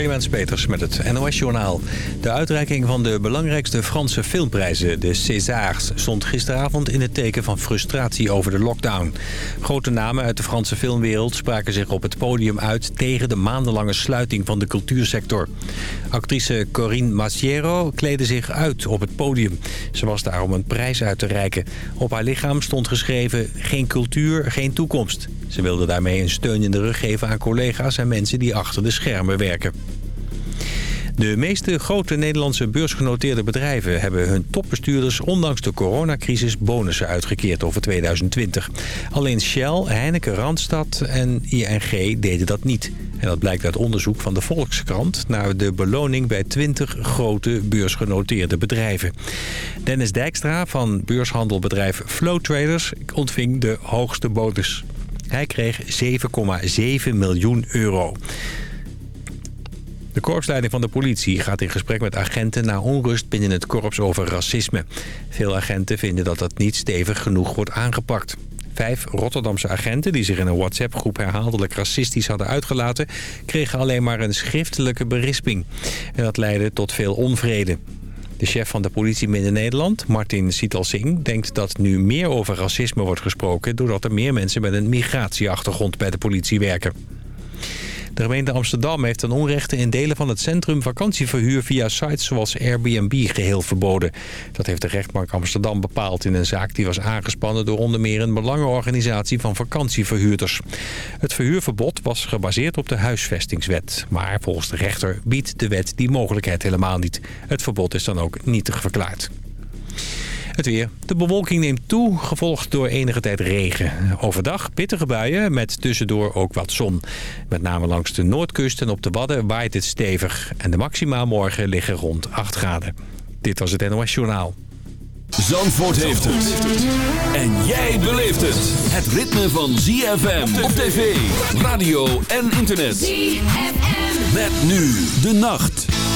Clemens Peters met het NOS-journaal. De uitreiking van de belangrijkste Franse filmprijzen, de Césars... stond gisteravond in het teken van frustratie over de lockdown. Grote namen uit de Franse filmwereld spraken zich op het podium uit... tegen de maandenlange sluiting van de cultuursector. Actrice Corinne Massiero kleedde zich uit op het podium. Ze was daar om een prijs uit te reiken. Op haar lichaam stond geschreven... geen cultuur, geen toekomst. Ze wilde daarmee een steun in de rug geven aan collega's en mensen die achter de schermen werken. De meeste grote Nederlandse beursgenoteerde bedrijven hebben hun topbestuurders ondanks de coronacrisis bonussen uitgekeerd over 2020. Alleen Shell, Heineken Randstad en ING deden dat niet. En dat blijkt uit onderzoek van de Volkskrant naar de beloning bij 20 grote beursgenoteerde bedrijven. Dennis Dijkstra van beurshandelbedrijf Flow Traders ontving de hoogste bonus. Hij kreeg 7,7 miljoen euro. De korpsleiding van de politie gaat in gesprek met agenten... naar onrust binnen het korps over racisme. Veel agenten vinden dat dat niet stevig genoeg wordt aangepakt. Vijf Rotterdamse agenten die zich in een WhatsApp-groep herhaaldelijk racistisch hadden uitgelaten... kregen alleen maar een schriftelijke berisping. En dat leidde tot veel onvrede. De chef van de politie Midden-Nederland, Martin Sital Singh, denkt dat nu meer over racisme wordt gesproken... doordat er meer mensen met een migratieachtergrond bij de politie werken. De gemeente Amsterdam heeft ten onrechte in delen van het centrum vakantieverhuur via sites zoals Airbnb geheel verboden. Dat heeft de rechtbank Amsterdam bepaald in een zaak die was aangespannen door onder meer een belangenorganisatie van vakantieverhuurders. Het verhuurverbod was gebaseerd op de huisvestingswet. Maar volgens de rechter biedt de wet die mogelijkheid helemaal niet. Het verbod is dan ook nietig verklaard. Het weer. De bewolking neemt toe, gevolgd door enige tijd regen. Overdag pittige buien met tussendoor ook wat zon. Met name langs de noordkust en op de Wadden waait het stevig. En de maxima morgen liggen rond 8 graden. Dit was het NOS Journaal. Zandvoort heeft het. En jij beleeft het. Het ritme van ZFM op tv, radio en internet. ZFM. Met nu de nacht.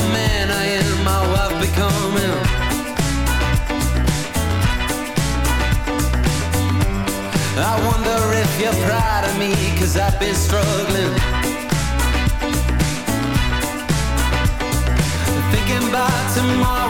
the man I am, my wife becoming. I wonder if you're proud of me, cause I've been struggling. Thinking about tomorrow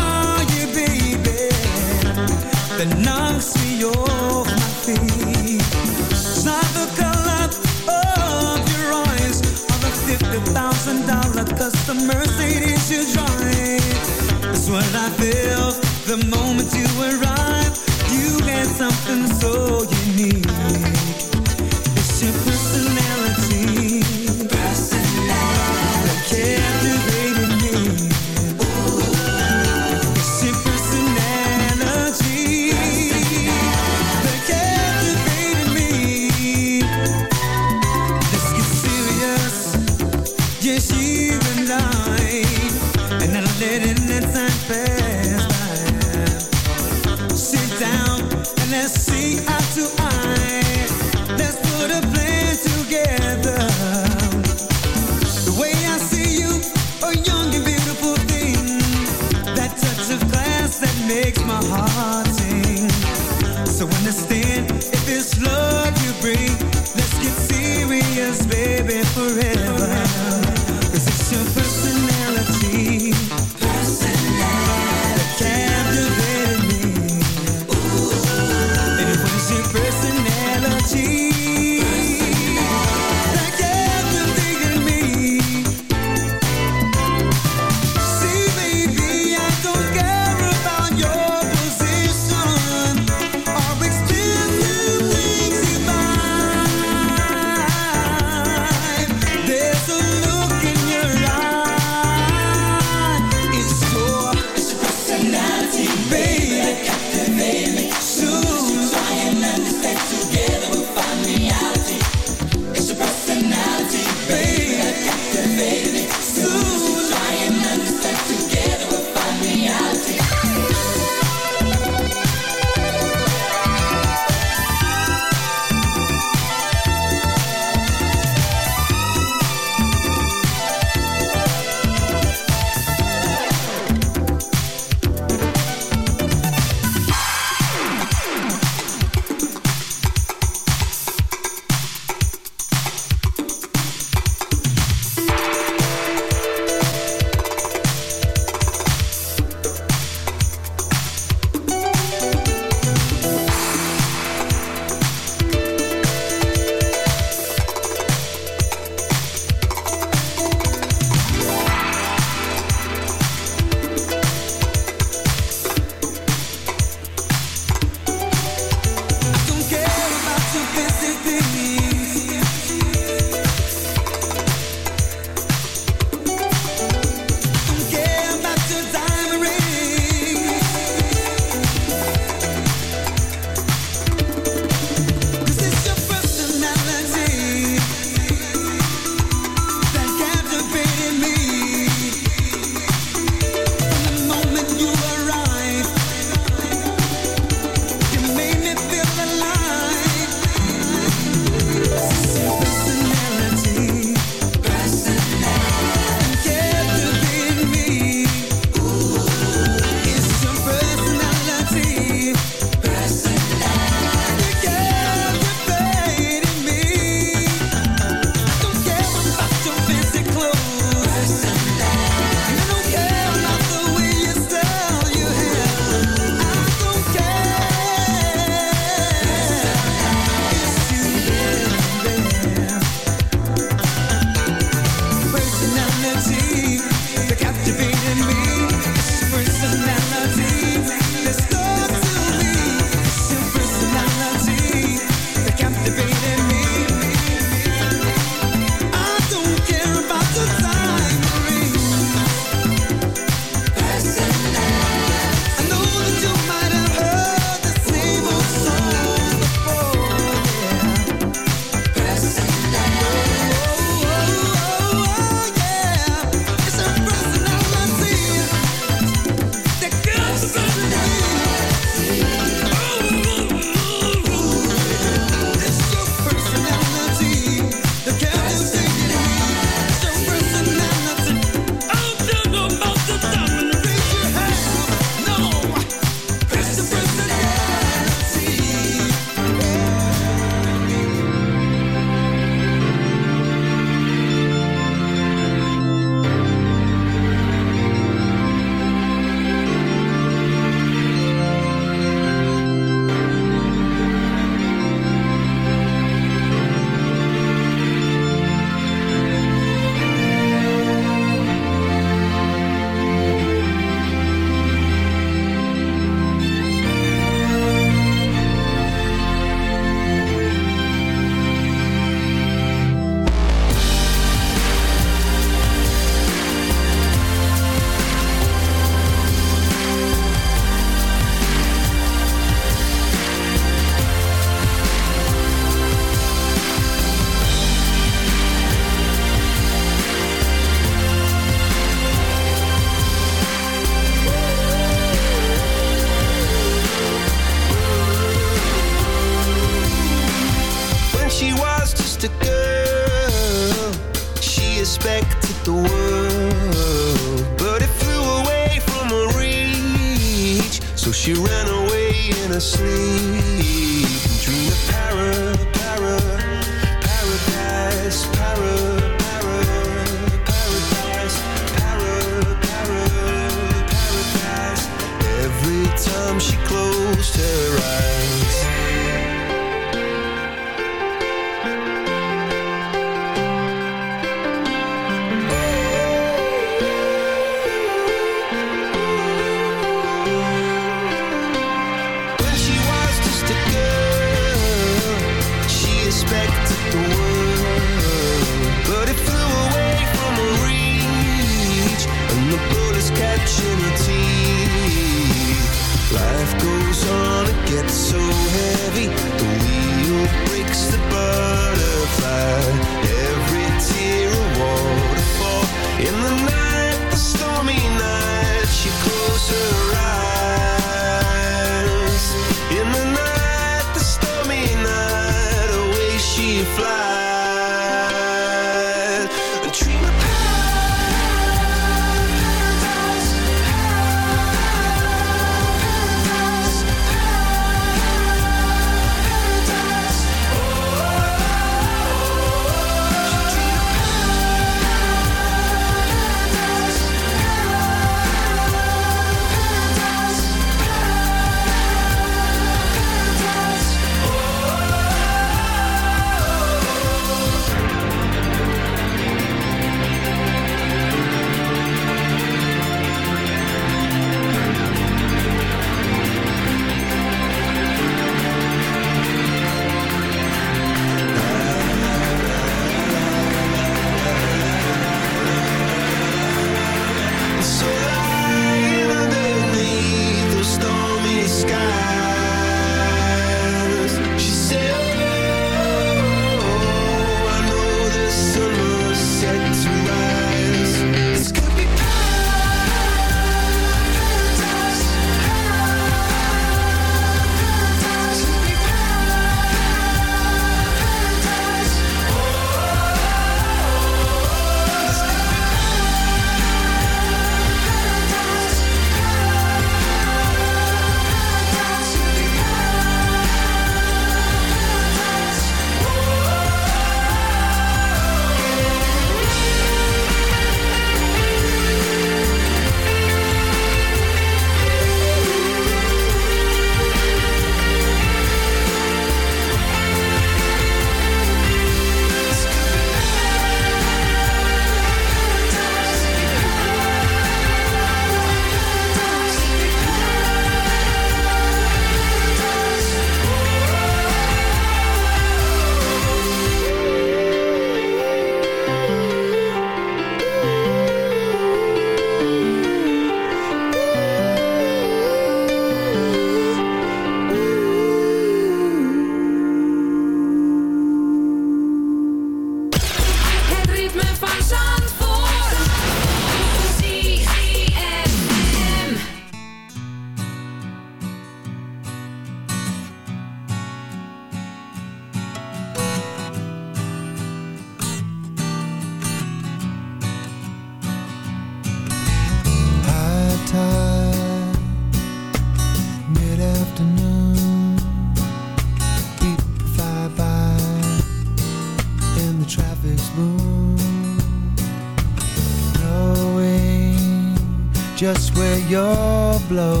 blow.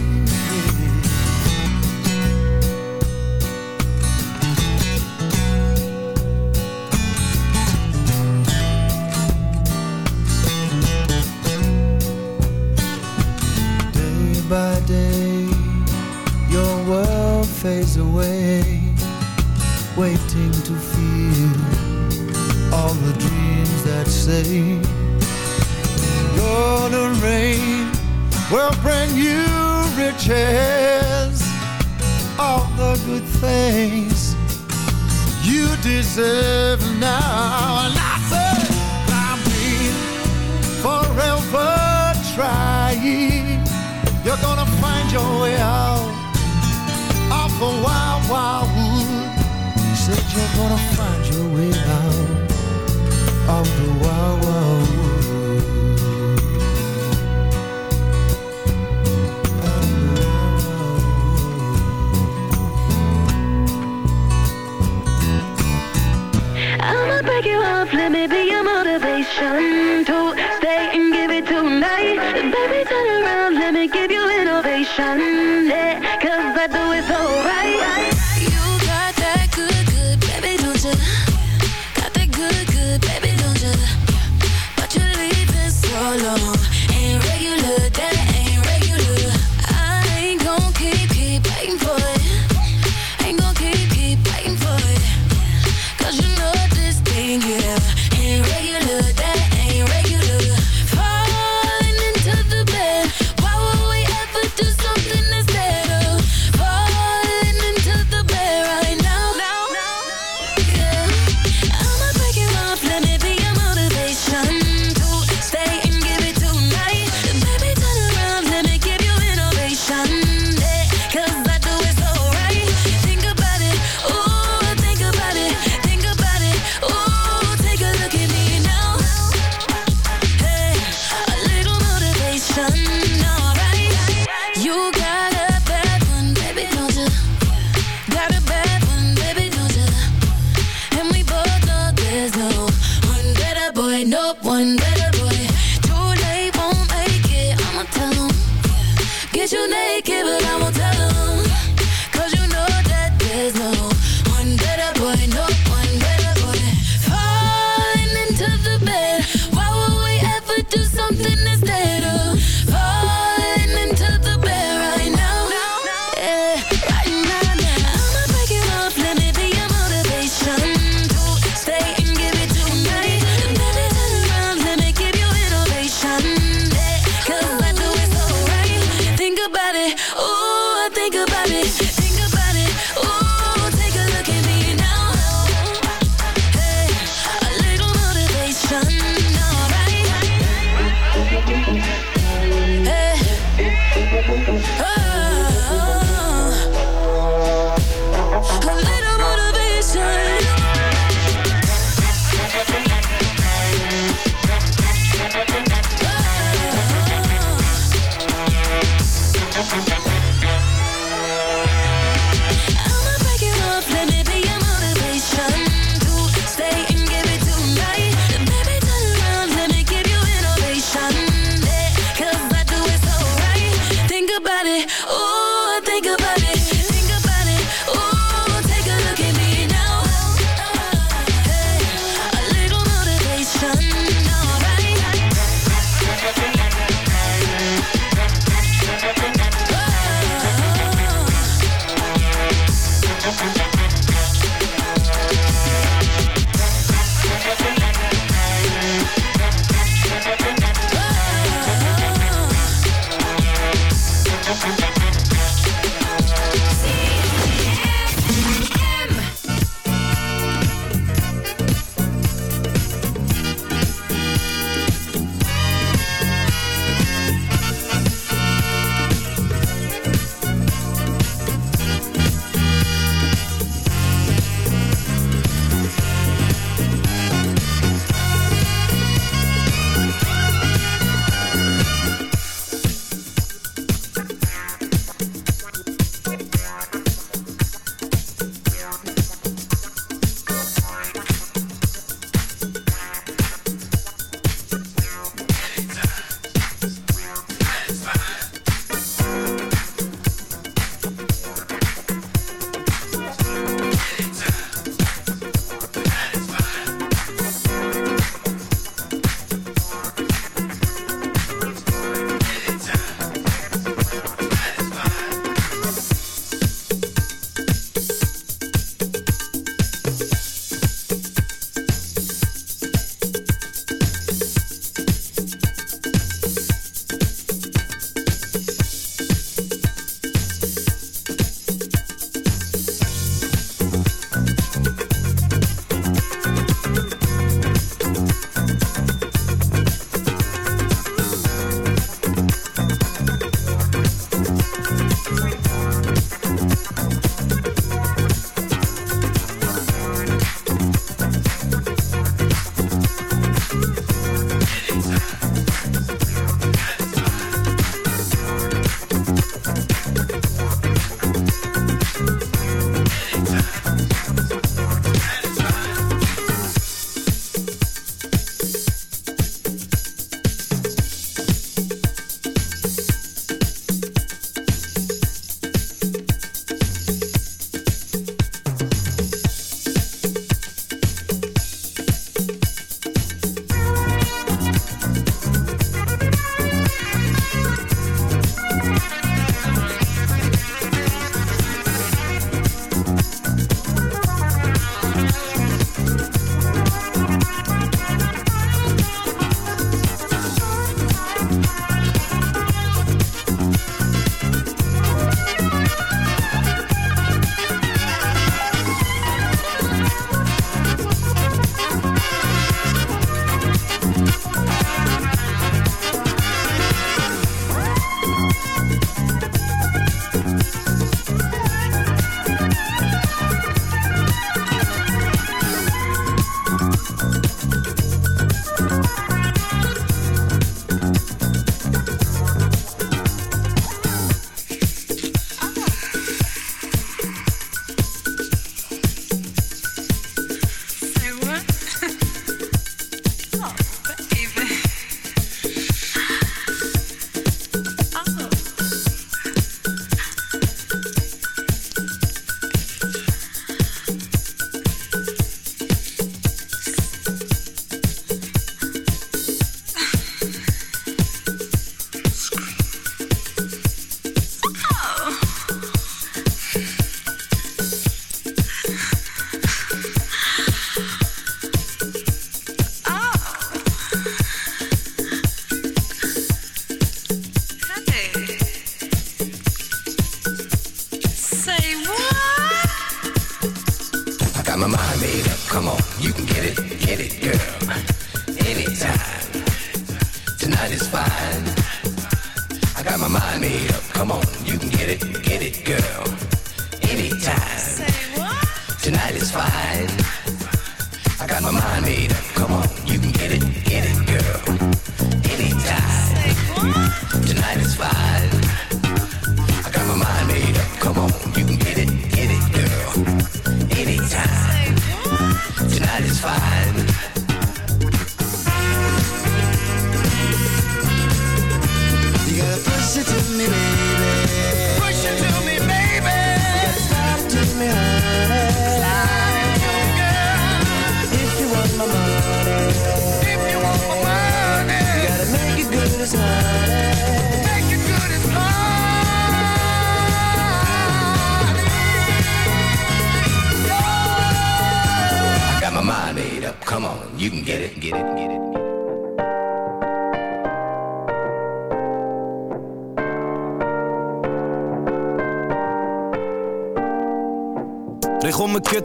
you're gonna find your way out of the wild, wild world. I'ma break you off, let me be your motivation to stay and give it tonight. Baby, turn around, let me give you innovation.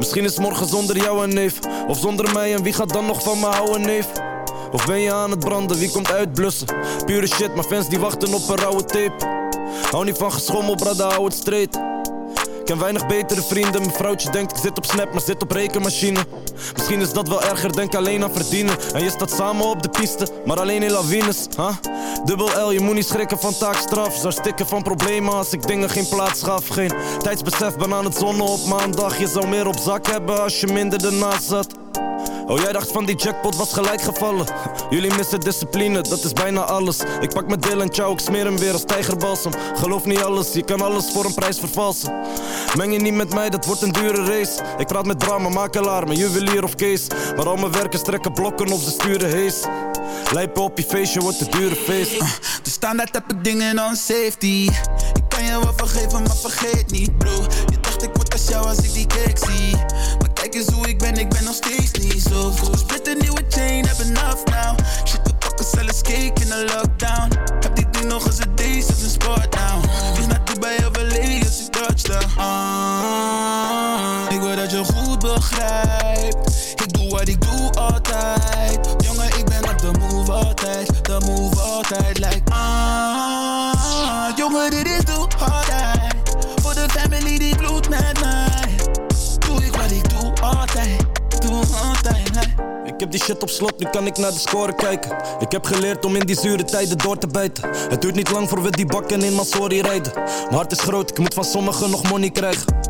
Misschien is morgen zonder jou een neef. Of zonder mij en wie gaat dan nog van me houden neef? Of ben je aan het branden, wie komt uitblussen? Pure shit, maar fans die wachten op een rauwe tape. Hou niet van geschommel, brada, hou het straight. Ken weinig betere vrienden, mijn vrouwtje denkt ik zit op snap, maar zit op rekenmachine. Misschien is dat wel erger, denk alleen aan verdienen. En je staat samen op de piste, maar alleen in lawines, huh? Dubbel L, je moet niet schrikken van taakstraf. Zou stikken van problemen als ik dingen geen plaats gaf. Geen tijdsbesef, ben aan het zonnen op maandag. Je zou meer op zak hebben als je minder ernaast zat. Oh, jij dacht van die jackpot was gelijk gevallen. Jullie missen discipline, dat is bijna alles. Ik pak mijn deel en ciao, ik smeer hem weer als tijgerbalsem. Geloof niet alles, je kan alles voor een prijs vervalsen. Meng je niet met mij, dat wordt een dure race. Ik praat met drama, makelaar, mijn juwelier of case. Maar al mijn werkers trekken blokken of ze sturen hees. Lijpen op je feestje wordt een dure feest. De standaard heb ik dingen on safety. Ik kan je wel vergeven, maar vergeet niet, bro. Je dacht ik word als jou als ik die cake zie. Maar kijk eens hoe ik ben, ik ben nog steeds niet zo goed. Split een nieuwe chain, heb enough now. Shit, we pakken zelfs cake in de lockdown. Heb die ding nog eens een deze, is een sport now. Vlieg naar Dubai of LA als ik touchdown. Ah, ik wil dat je goed begrijpt. Ik doe wat ik doe altijd. Altijd. De move altijd, like ah. Jongen, dit is doe altijd. Voor de family die bloedt met mij. Doe ik wat ik doe altijd. Doe altijd, like. Ik heb die shit op slot, nu kan ik naar de score kijken. Ik heb geleerd om in die zure tijden door te bijten. Het duurt niet lang voor we die bakken in Masori rijden. Mijn hart is groot, ik moet van sommigen nog money krijgen.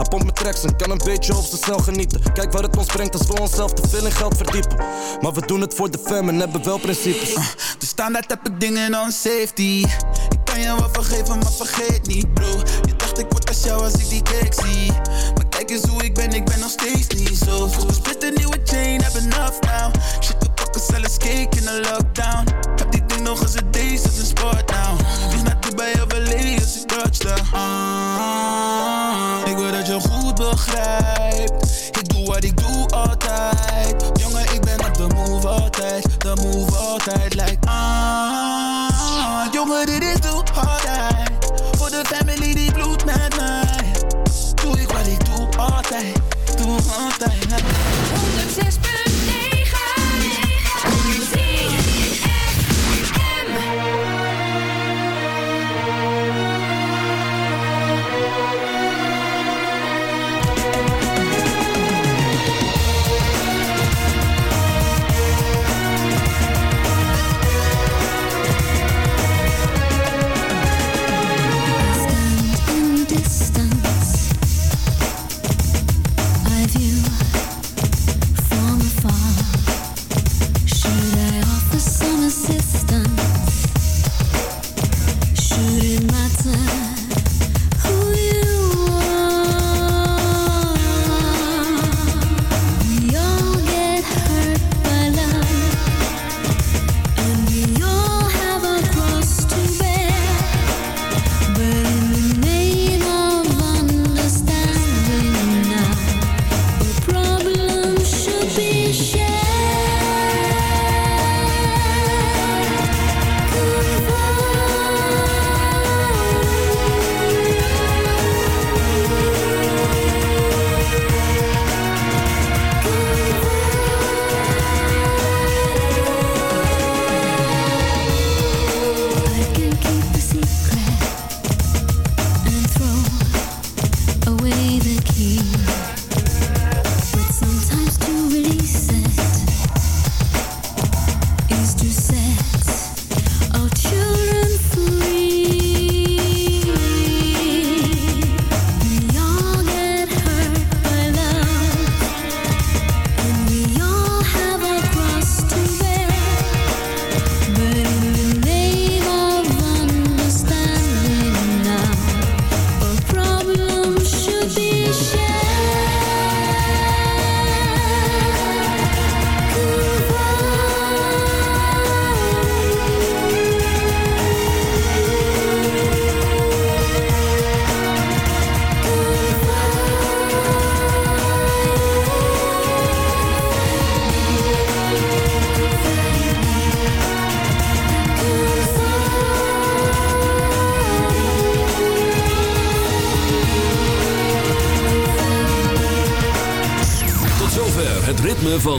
Hij pompt met tracks en kan een beetje op zijn snel genieten. Kijk waar het ons brengt als we onszelf te veel in geld verdiepen. Maar we doen het voor de fam en hebben wel principes. De standaard heb ik dingen on safety. Ik kan je wel vergeven, maar vergeet niet, bro. Je dacht ik word als jou als ik die cake zie. Maar kijk eens hoe ik ben, ik ben nog steeds niet zo goed. Split een nieuwe chain, heb enough now. We pakken zelfs cake in de lockdown. Heb die ding nog eens een deze, is een sport now. Vlieg naar Dubai of LA als ik touchdown. Ah, ik wil dat je goed begrijpt. Ik doe wat ik doe altijd. Jongen, ik ben op de move altijd. De move